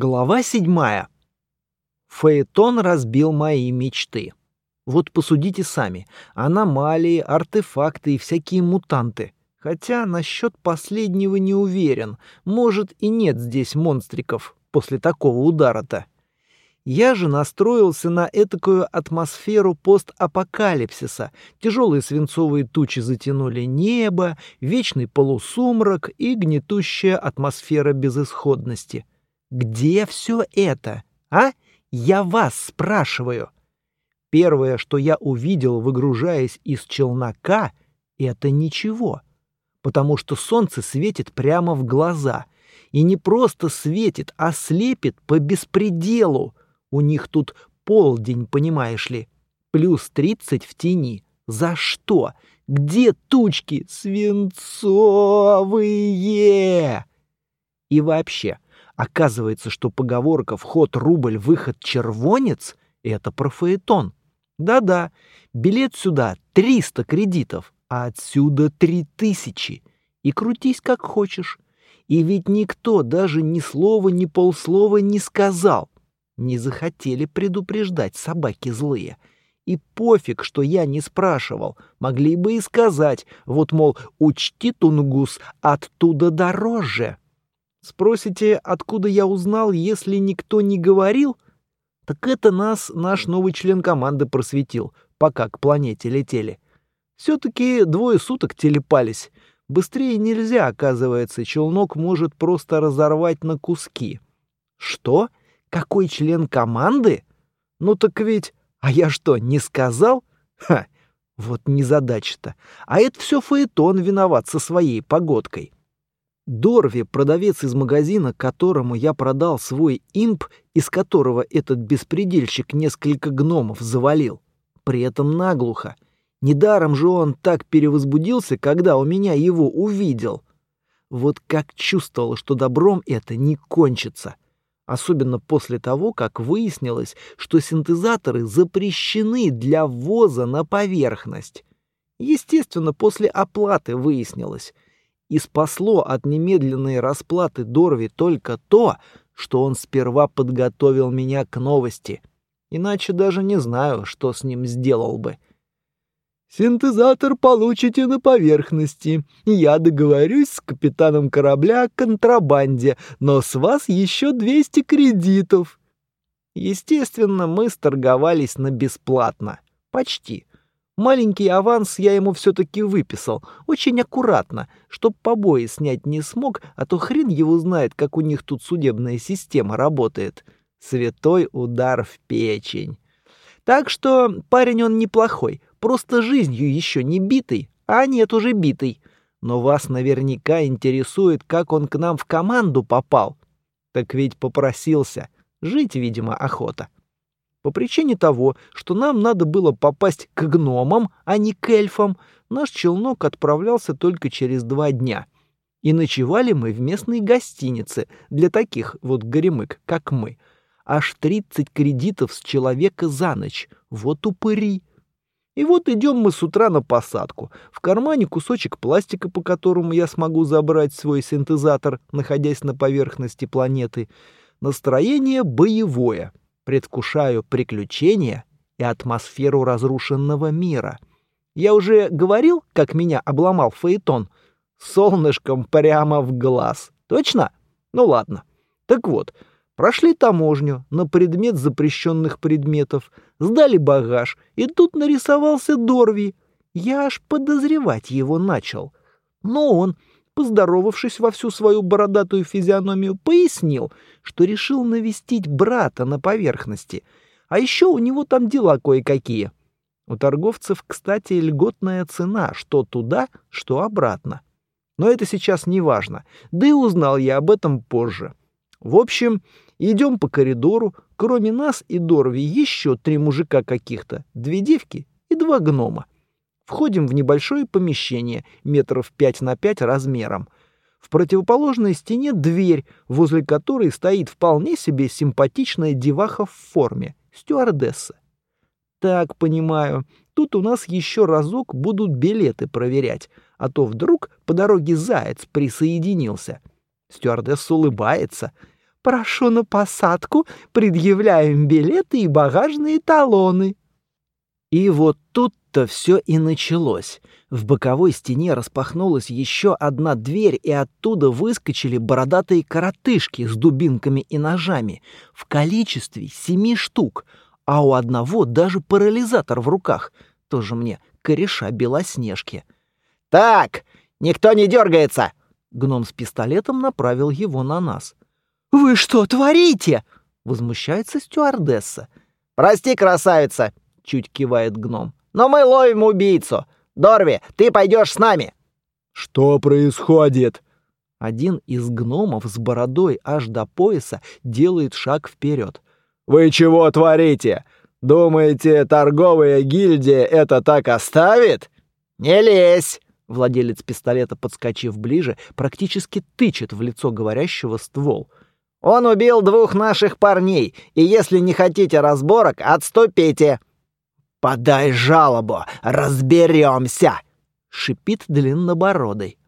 Глава седьмая. Фаэтон разбил мои мечты. Вот посудите сами. Аномалии, артефакты и всякие мутанты. Хотя насчет последнего не уверен. Может и нет здесь монстриков после такого удара-то. Я же настроился на этакую атмосферу постапокалипсиса. Тяжелые свинцовые тучи затянули небо, вечный полусумрак и гнетущая атмосфера безысходности. Где все это? А? Я вас спрашиваю. Первое, что я увидел, выгружаясь из челнока, это ничего. Потому что солнце светит прямо в глаза. И не просто светит, а слепит по беспределу. У них тут полдень, понимаешь ли. Плюс тридцать в тени. За что? Где тучки свинцовые? И вообще, Оказывается, что поговорка «вход рубль, выход червонец» — это про фаэтон. Да-да, билет сюда 300 кредитов, а отсюда 3000. И крутись как хочешь. И ведь никто даже ни слова, ни полслова не сказал. Не захотели предупреждать собаки злые. И пофиг, что я не спрашивал. Могли бы и сказать, вот, мол, учти, Тунгус, оттуда дороже. Спросите, откуда я узнал, если никто не говорил? Так это нас наш новый член команды просветил, пока к планете летели. Все-таки двое суток телепались. Быстрее нельзя, оказывается, челнок может просто разорвать на куски. Что? Какой член команды? Ну так ведь... А я что, не сказал? Ха, вот незадача-то. А это все Фаэтон виноват со своей погодкой. Дорви, продавец из магазина, которому я продал свой имп, из которого этот беспредельщик несколько гномов завалил. При этом наглухо. Недаром же он так перевозбудился, когда у меня его увидел. Вот как чувствовал, что добром это не кончится. Особенно после того, как выяснилось, что синтезаторы запрещены для ввоза на поверхность. Естественно, после оплаты выяснилось — и спасло от немедленной расплаты Дорви только то, что он сперва подготовил меня к новости. Иначе даже не знаю, что с ним сделал бы. Синтезатор получите на поверхности. Я договорюсь с капитаном корабля о контрабанде, но с вас еще 200 кредитов. Естественно, мы сторговались на бесплатно. Почти. Маленький аванс я ему все-таки выписал, очень аккуратно, чтоб побои снять не смог, а то хрен его знает, как у них тут судебная система работает. Святой удар в печень. Так что парень он неплохой, просто жизнью еще не битый, а нет уже битый. Но вас наверняка интересует, как он к нам в команду попал. Так ведь попросился. Жить, видимо, охота по причине того, что нам надо было попасть к гномам, а не к эльфам, наш челнок отправлялся только через два дня. И ночевали мы в местной гостинице для таких вот горемык, как мы. Аж 30 кредитов с человека за ночь. Вот упыри. И вот идем мы с утра на посадку. В кармане кусочек пластика, по которому я смогу забрать свой синтезатор, находясь на поверхности планеты. Настроение боевое предвкушаю приключения и атмосферу разрушенного мира. Я уже говорил, как меня обломал Фаэтон? Солнышком прямо в глаз. Точно? Ну ладно. Так вот, прошли таможню на предмет запрещенных предметов, сдали багаж, и тут нарисовался Дорви. Я аж подозревать его начал. Но он поздоровавшись во всю свою бородатую физиономию, пояснил, что решил навестить брата на поверхности. А еще у него там дела кое-какие. У торговцев, кстати, льготная цена, что туда, что обратно. Но это сейчас не важно. Да и узнал я об этом позже. В общем, идем по коридору. Кроме нас и Дорви еще три мужика каких-то, две девки и два гнома. Входим в небольшое помещение, метров пять на пять размером. В противоположной стене дверь, возле которой стоит вполне себе симпатичная деваха в форме, стюардесса. Так, понимаю, тут у нас еще разок будут билеты проверять, а то вдруг по дороге заяц присоединился. Стюардесса улыбается. Прошу на посадку, предъявляем билеты и багажные талоны». И вот тут-то все и началось. В боковой стене распахнулась еще одна дверь, и оттуда выскочили бородатые коротышки с дубинками и ножами в количестве семи штук, а у одного даже парализатор в руках, тоже мне кореша Белоснежки. «Так, никто не дергается!» Гном с пистолетом направил его на нас. «Вы что творите?» — возмущается стюардесса. «Прости, красавица!» — чуть кивает гном. «Но мы ловим убийцу! Дорви, ты пойдешь с нами!» «Что происходит?» Один из гномов с бородой аж до пояса делает шаг вперед. «Вы чего творите? Думаете, торговая гильдия это так оставит?» «Не лезь!» Владелец пистолета, подскочив ближе, практически тычет в лицо говорящего ствол. «Он убил двух наших парней, и если не хотите разборок, отступите!» «Подай жалобу, разберемся!» — шипит длиннобородый.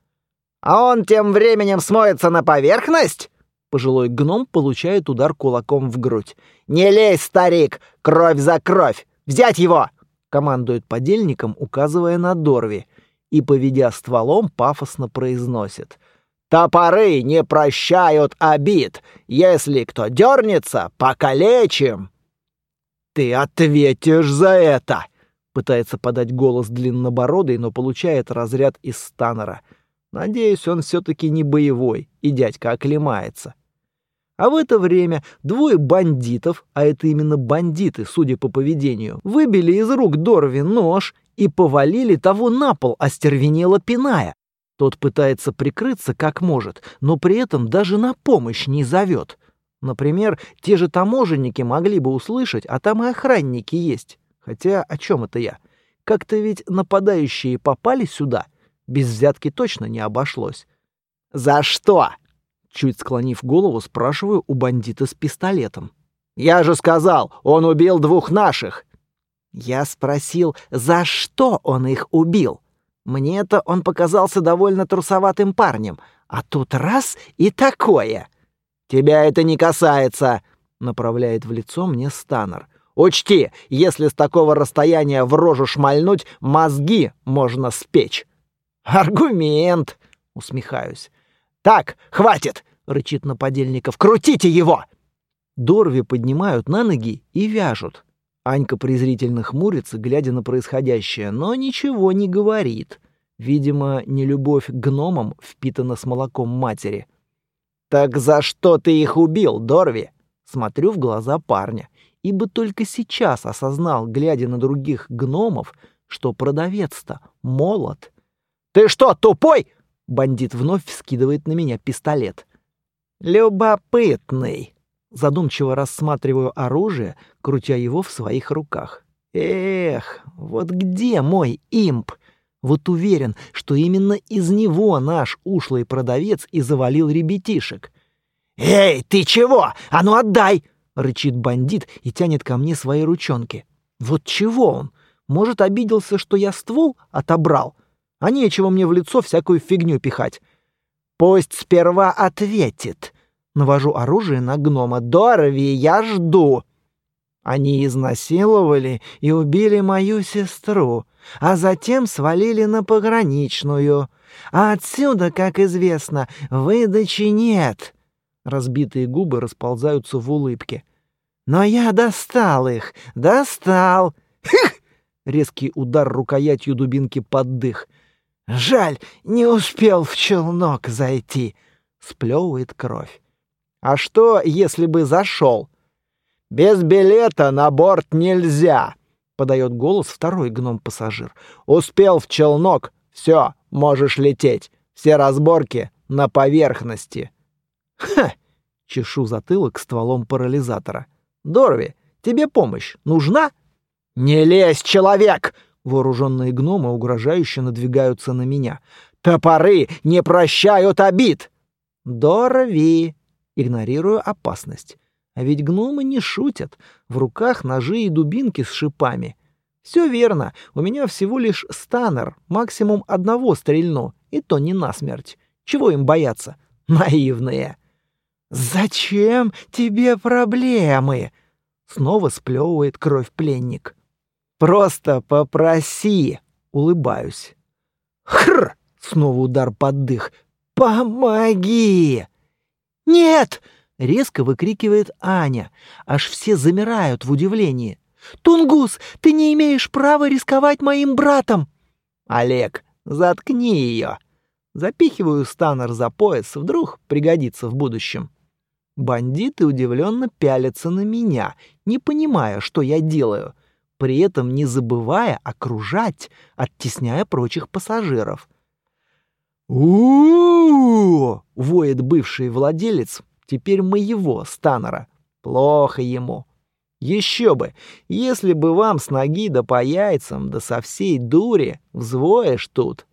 «А он тем временем смоется на поверхность?» Пожилой гном получает удар кулаком в грудь. «Не лезь, старик! Кровь за кровь! Взять его!» Командует подельником, указывая на Дорви и, поведя стволом, пафосно произносит. «Топоры не прощают обид. Если кто дернется, покалечим!» «Ты ответишь за это!» Пытается подать голос длиннобородый, но получает разряд из станера. Надеюсь, он все-таки не боевой, и дядька оклемается. А в это время двое бандитов, а это именно бандиты, судя по поведению, выбили из рук Дорви нож и повалили того на пол, остервенело пиная. Тот пытается прикрыться как может, но при этом даже на помощь не зовет. Например, те же таможенники могли бы услышать, а там и охранники есть. Хотя о чем это я? Как-то ведь нападающие попали сюда. Без взятки точно не обошлось. «За что?» Чуть склонив голову, спрашиваю у бандита с пистолетом. «Я же сказал, он убил двух наших!» Я спросил, за что он их убил. Мне-то он показался довольно трусоватым парнем, а тут раз и такое. «Тебя это не касается», — направляет в лицо мне Станнер. «Учти, если с такого расстояния в рожу шмальнуть, мозги можно спечь». «Аргумент», — усмехаюсь. «Так, хватит!» — рычит на подельников. «Крутите его!» Дорви поднимают на ноги и вяжут. Анька презрительно хмурится, глядя на происходящее, но ничего не говорит. Видимо, нелюбовь к гномам впитана с молоком матери. «Так за что ты их убил, Дорви?» Смотрю в глаза парня, ибо только сейчас осознал, глядя на других гномов, что продавец-то молод. «Ты что, тупой?» Бандит вновь вскидывает на меня пистолет. «Любопытный!» Задумчиво рассматриваю оружие, крутя его в своих руках. Эх, вот где мой имп? Вот уверен, что именно из него наш ушлый продавец и завалил ребятишек. «Эй, ты чего? А ну отдай!» — рычит бандит и тянет ко мне свои ручонки. «Вот чего он? Может, обиделся, что я ствол отобрал? А нечего мне в лицо всякую фигню пихать. Пусть сперва ответит». Навожу оружие на гнома. «Дорови, я жду!» Они изнасиловали и убили мою сестру, а затем свалили на пограничную. А отсюда, как известно, выдачи нет. Разбитые губы расползаются в улыбке. Но я достал их, достал. Хих! Резкий удар рукоятью дубинки под дых. Жаль, не успел в челнок зайти. Сплевывает кровь. А что, если бы зашел? Без билета на борт нельзя, подает голос второй гном-пассажир. Успел в челнок, все, можешь лететь. Все разборки на поверхности. Ха! Чешу затылок стволом парализатора. Дорви, тебе помощь нужна? Не лезь, человек! Вооруженные гномы угрожающе надвигаются на меня. Топоры не прощают обид. Дорви, игнорирую опасность. А ведь гномы не шутят. В руках ножи и дубинки с шипами. Все верно, у меня всего лишь станер, максимум одного стрельну, и то не насмерть. Чего им бояться? Наивные. «Зачем тебе проблемы?» Снова сплевывает кровь пленник. «Просто попроси!» — улыбаюсь. «Хр!» — снова удар под дых. «Помоги!» «Нет!» — резко выкрикивает Аня. Аж все замирают в удивлении. «Тунгус, ты не имеешь права рисковать моим братом!» «Олег, заткни ее!» Запихиваю станер за пояс, вдруг пригодится в будущем. Бандиты удивленно пялятся на меня, не понимая, что я делаю, при этом не забывая окружать, оттесняя прочих пассажиров. у воет бывший владелец, теперь моего станера. Плохо ему. Еще бы, если бы вам с ноги да по яйцам, да со всей дури взвоешь тут.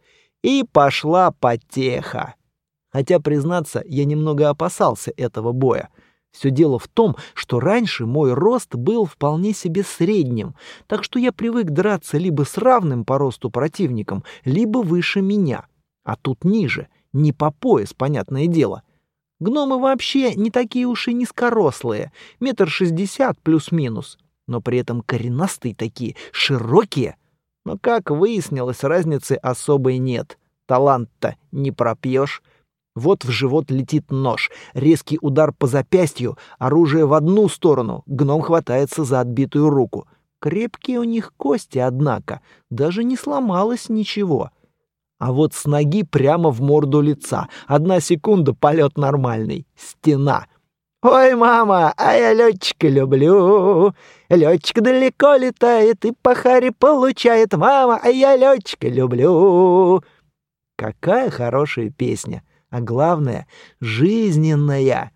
И пошла потеха. Хотя, признаться, я немного опасался этого боя. Все дело в том, что раньше мой рост был вполне себе средним, так что я привык драться либо с равным по росту противником, либо выше меня. А тут ниже, не по пояс, понятное дело. Гномы вообще не такие уж и низкорослые, метр шестьдесят плюс-минус, но при этом коренастые такие, широкие. Но, как выяснилось, разницы особой нет. Талант-то не пропьешь. Вот в живот летит нож, резкий удар по запястью, оружие в одну сторону, гном хватается за отбитую руку. Крепкие у них кости, однако, даже не сломалось ничего. А вот с ноги прямо в морду лица. Одна секунда, полет нормальный. Стена. «Ой, мама, а я летчика люблю. Летчик далеко летает и по харе получает. Мама, а я летчика люблю». Какая хорошая песня, а главное — жизненная.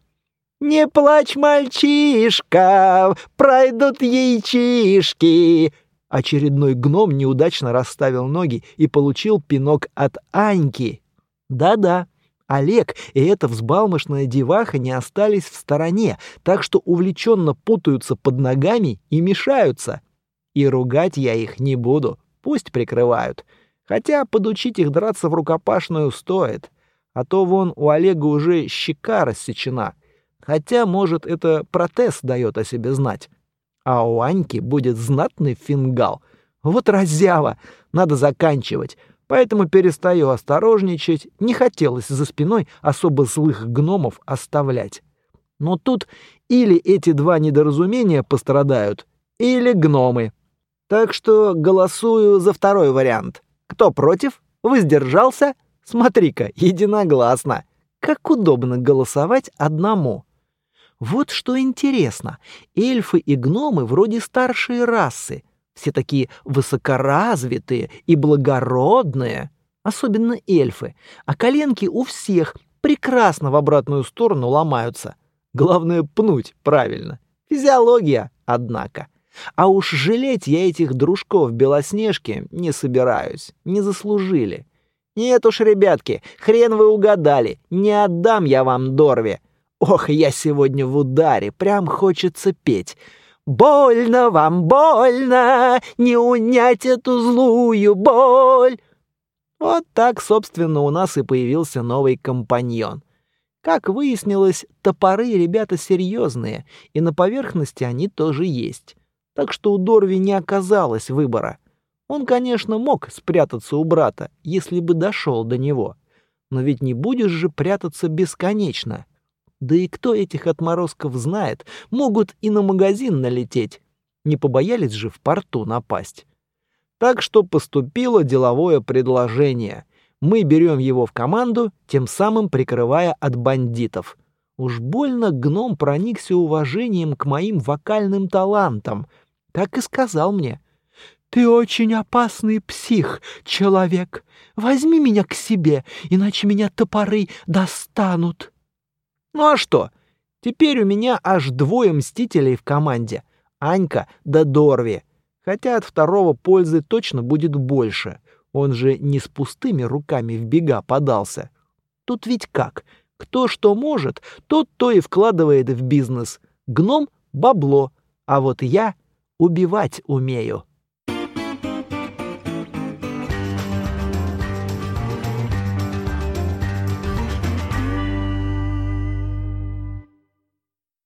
«Не плачь, мальчишка, пройдут яичишки, Очередной гном неудачно расставил ноги и получил пинок от Аньки. Да-да, Олег и эта взбалмошная деваха не остались в стороне, так что увлеченно путаются под ногами и мешаются. И ругать я их не буду, пусть прикрывают. Хотя подучить их драться в рукопашную стоит. А то вон у Олега уже щека рассечена. Хотя, может, это протез дает о себе знать. А у Аньки будет знатный фингал. Вот разява, надо заканчивать. Поэтому перестаю осторожничать, не хотелось за спиной особо злых гномов оставлять. Но тут или эти два недоразумения пострадают, или гномы. Так что голосую за второй вариант. Кто против? Воздержался? Смотри-ка, единогласно. Как удобно голосовать одному. Вот что интересно, эльфы и гномы вроде старшие расы, все такие высокоразвитые и благородные, особенно эльфы, а коленки у всех прекрасно в обратную сторону ломаются. Главное пнуть правильно. Физиология, однако. А уж жалеть я этих дружков Белоснежки не собираюсь, не заслужили. Нет уж, ребятки, хрен вы угадали, не отдам я вам Дорве. Ох, я сегодня в ударе, прям хочется петь. Больно вам, больно, не унять эту злую боль. Вот так, собственно, у нас и появился новый компаньон. Как выяснилось, топоры ребята серьезные, и на поверхности они тоже есть. Так что у Дорви не оказалось выбора. Он, конечно, мог спрятаться у брата, если бы дошел до него. Но ведь не будешь же прятаться бесконечно. Да и кто этих отморозков знает, могут и на магазин налететь. Не побоялись же в порту напасть. Так что поступило деловое предложение. Мы берем его в команду, тем самым прикрывая от бандитов. Уж больно гном проникся уважением к моим вокальным талантам. Так и сказал мне. «Ты очень опасный псих, человек. Возьми меня к себе, иначе меня топоры достанут». Ну а что? Теперь у меня аж двое мстителей в команде. Анька да Дорви. Хотя от второго пользы точно будет больше. Он же не с пустыми руками в бега подался. Тут ведь как? Кто что может, тот то и вкладывает в бизнес. Гном — бабло, а вот я убивать умею.